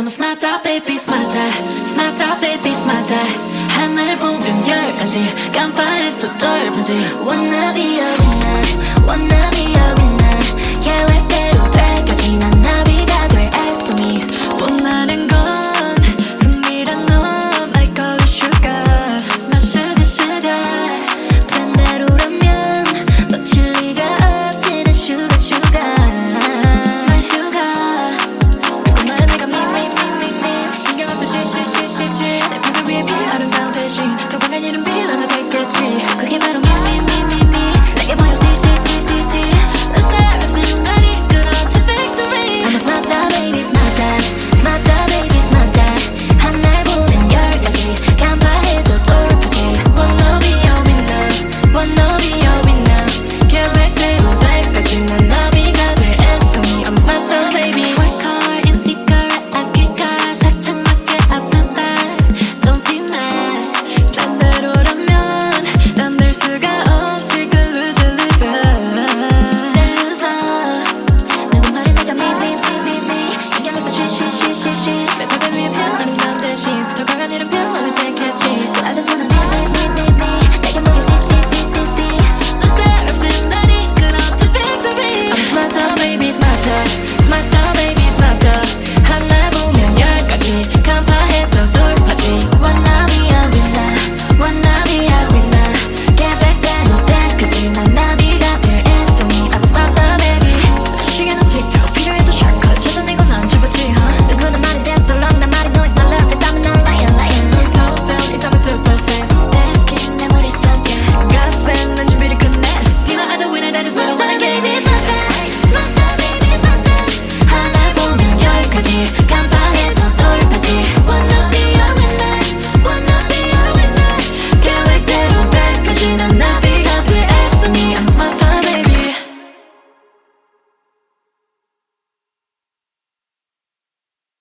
I'm a smart out baby smart eye smart out baby smart eye 하늘 보면 열 가지 깜빡했어 덜 보지 Wanna be a winner Wanna 그대 위에 피어나는 대신 더 강한 이름